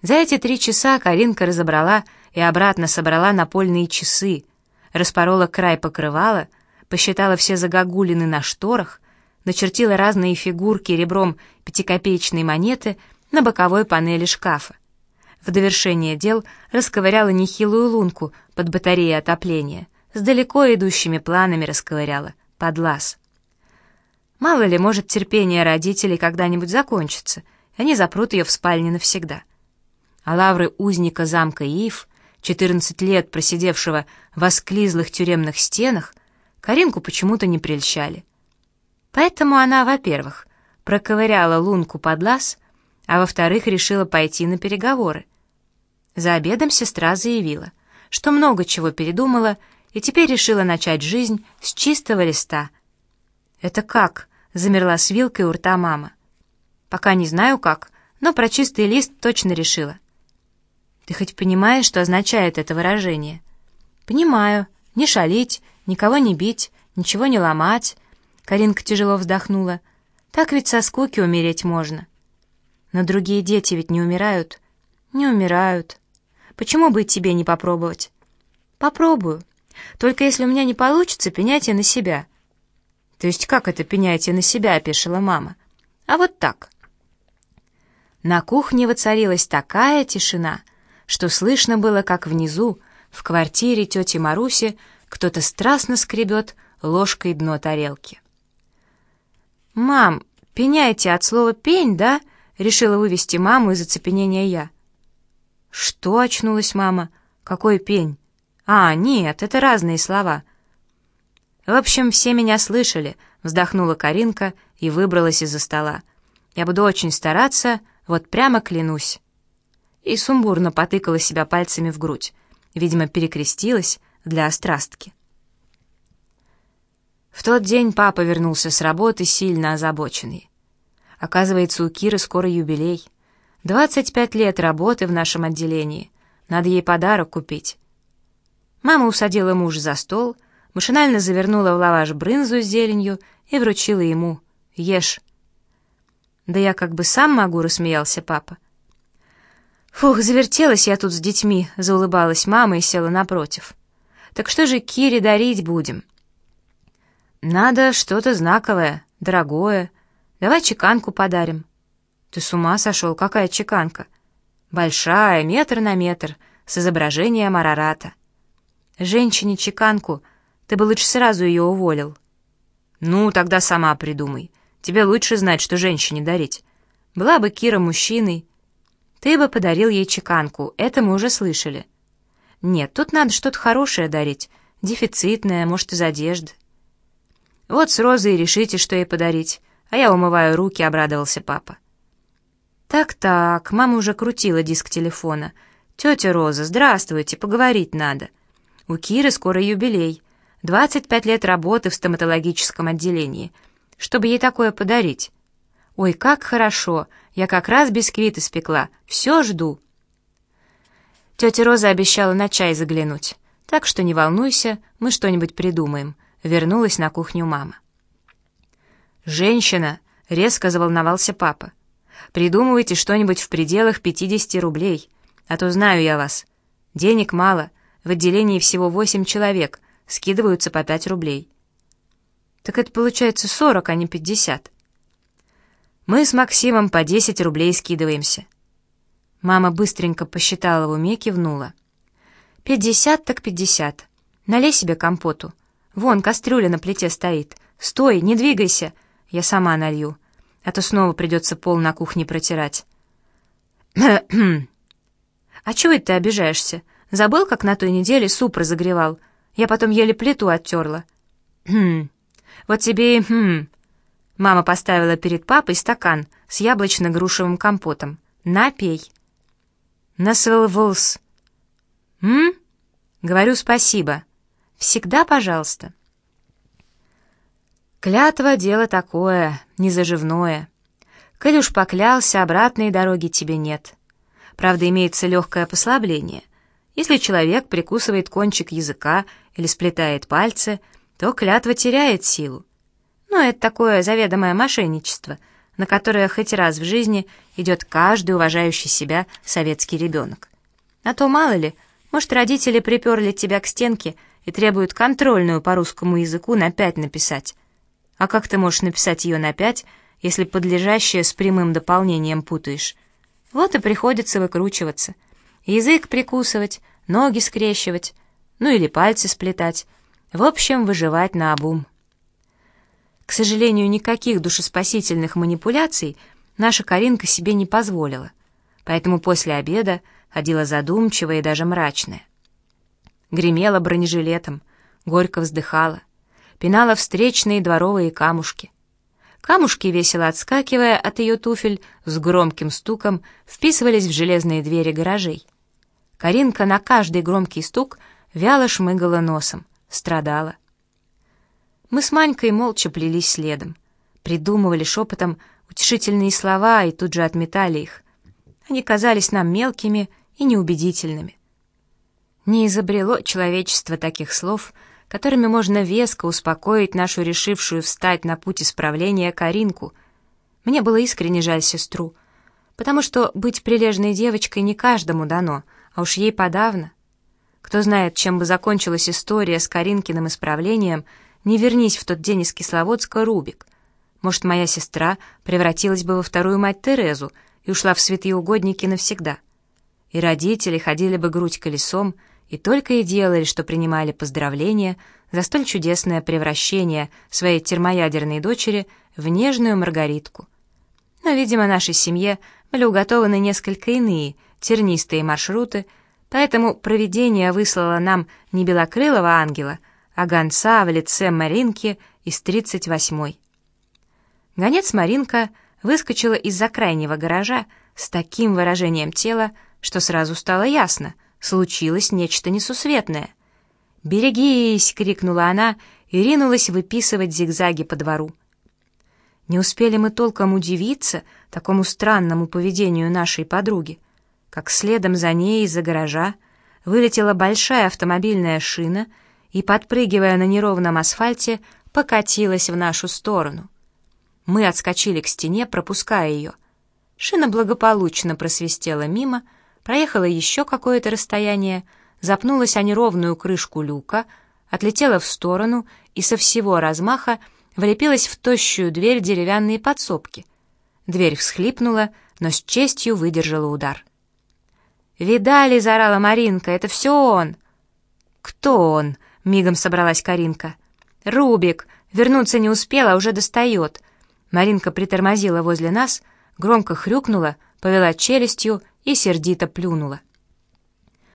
За эти три часа Каринка разобрала и обратно собрала напольные часы, распорола край покрывала, посчитала все загогулины на шторах, начертила разные фигурки ребром пятикопеечной монеты на боковой панели шкафа. В довершение дел расковыряла нехилую лунку под батареей отопления, с далеко идущими планами расковыряла, под лаз. Мало ли, может, терпение родителей когда-нибудь закончится, и они запрут ее в спальне навсегда а лавры узника замка Ив, 14 лет просидевшего в осклизлых тюремных стенах, Каринку почему-то не прельщали. Поэтому она, во-первых, проковыряла лунку под лаз, а во-вторых, решила пойти на переговоры. За обедом сестра заявила, что много чего передумала и теперь решила начать жизнь с чистого листа. «Это как?» — замерла с вилкой у рта мама. «Пока не знаю как, но про чистый лист точно решила». Ты хоть понимаешь, что означает это выражение? Понимаю. Не шалить, никого не бить, ничего не ломать. Каринка тяжело вздохнула. Так ведь со скуки умереть можно. Но другие дети ведь не умирают. Не умирают. Почему бы тебе не попробовать? Попробую. Только если у меня не получится, пеняйте на себя. То есть как это пеняйте на себя, опешила мама? А вот так. На кухне воцарилась такая тишина — что слышно было, как внизу, в квартире тети Маруси, кто-то страстно скребет ложкой дно тарелки. «Мам, пеняйте от слова «пень», да?» — решила вывести маму из оцепенения я. «Что?» — очнулась мама. «Какой пень?» «А, нет, это разные слова». «В общем, все меня слышали», — вздохнула Каринка и выбралась из-за стола. «Я буду очень стараться, вот прямо клянусь» и сумбурно потыкала себя пальцами в грудь. Видимо, перекрестилась для острастки. В тот день папа вернулся с работы сильно озабоченный. Оказывается, у Киры скоро юбилей. 25 лет работы в нашем отделении. Надо ей подарок купить. Мама усадила мужа за стол, машинально завернула в лаваш брынзу с зеленью и вручила ему. «Ешь». «Да я как бы сам могу», — рассмеялся папа. «Фух, завертелась я тут с детьми», — заулыбалась мама и села напротив. «Так что же Кире дарить будем?» «Надо что-то знаковое, дорогое. Давай чеканку подарим». «Ты с ума сошел? Какая чеканка?» «Большая, метр на метр, с изображением Арарата». «Женщине чеканку, ты бы лучше сразу ее уволил». «Ну, тогда сама придумай. Тебе лучше знать, что женщине дарить. Была бы Кира мужчиной, ты бы подарил ей чеканку, это мы уже слышали. Нет, тут надо что-то хорошее дарить, дефицитное, может, из одежды. Вот с Розой решите, что ей подарить, а я умываю руки, обрадовался папа. Так-так, мама уже крутила диск телефона. Тетя Роза, здравствуйте, поговорить надо. У Киры скоро юбилей. 25 лет работы в стоматологическом отделении. Чтобы ей такое подарить. Ой, как хорошо, я как раз бисквит испекла. Все жду». Тетя Роза обещала на чай заглянуть. Так что не волнуйся, мы что-нибудь придумаем. Вернулась на кухню мама. «Женщина!» — резко заволновался папа. «Придумывайте что-нибудь в пределах 50 рублей, а то знаю я вас. Денег мало, в отделении всего восемь человек, скидываются по 5 рублей». «Так это получается 40, а не 50. Мы с Максимом по 10 рублей скидываемся. Мама быстренько посчитала в уме, кивнула. «Пятьдесят так пятьдесят. Налей себе компоту. Вон, кастрюля на плите стоит. Стой, не двигайся. Я сама налью. А то снова придется пол на кухне протирать». «А чего это ты обижаешься? Забыл, как на той неделе суп разогревал? Я потом еле плиту оттерла». «Хм, вот тебе и хм, Мама поставила перед папой стакан с яблочно-грушевым компотом. «Напей». Насвелволс. «М?» «Говорю спасибо. Всегда пожалуйста». Клятва — дело такое, незаживное. Коль уж поклялся, обратной дороги тебе нет. Правда, имеется легкое послабление. Если человек прикусывает кончик языка или сплетает пальцы, то клятва теряет силу. Но это такое заведомое мошенничество. на которое хоть раз в жизни идет каждый уважающий себя советский ребенок. А то, мало ли, может, родители приперли тебя к стенке и требуют контрольную по русскому языку на пять написать. А как ты можешь написать ее на пять, если подлежащее с прямым дополнением путаешь? Вот и приходится выкручиваться. Язык прикусывать, ноги скрещивать, ну или пальцы сплетать. В общем, выживать на обум. К сожалению, никаких душеспасительных манипуляций наша Каринка себе не позволила, поэтому после обеда ходила задумчивая и даже мрачная. Гремела бронежилетом, горько вздыхала, пинала встречные дворовые камушки. Камушки, весело отскакивая от ее туфель, с громким стуком вписывались в железные двери гаражей. Каринка на каждый громкий стук вяло шмыгала носом, страдала. Мы с Манькой молча плелись следом, придумывали шепотом утешительные слова и тут же отметали их. Они казались нам мелкими и неубедительными. Не изобрело человечество таких слов, которыми можно веско успокоить нашу решившую встать на путь исправления Каринку. Мне было искренне жаль сестру, потому что быть прилежной девочкой не каждому дано, а уж ей подавно. Кто знает, чем бы закончилась история с Каринкиным исправлением — не вернись в тот день из Кисловодска, Рубик. Может, моя сестра превратилась бы во вторую мать Терезу и ушла в святые угодники навсегда. И родители ходили бы грудь колесом и только и делали, что принимали поздравления за столь чудесное превращение своей термоядерной дочери в нежную Маргаритку. Но, видимо, нашей семье были уготованы несколько иные, тернистые маршруты, поэтому провидение выслало нам не белокрылого ангела, а гонца в лице Маринки из 38-й. Гонец Маринка выскочила из-за крайнего гаража с таким выражением тела, что сразу стало ясно, случилось нечто несусветное. «Берегись!» — крикнула она и ринулась выписывать зигзаги по двору. Не успели мы толком удивиться такому странному поведению нашей подруги, как следом за ней из-за гаража вылетела большая автомобильная шина — и, подпрыгивая на неровном асфальте, покатилась в нашу сторону. Мы отскочили к стене, пропуская ее. Шина благополучно просвистела мимо, проехала еще какое-то расстояние, запнулась о неровную крышку люка, отлетела в сторону и со всего размаха влепилась в тощую дверь деревянные подсобки. Дверь всхлипнула, но с честью выдержала удар. «Видали?» — заорала Маринка. «Это все он!» «Кто он?» Мигом собралась Каринка. «Рубик! Вернуться не успела, а уже достает!» Маринка притормозила возле нас, громко хрюкнула, повела челюстью и сердито плюнула.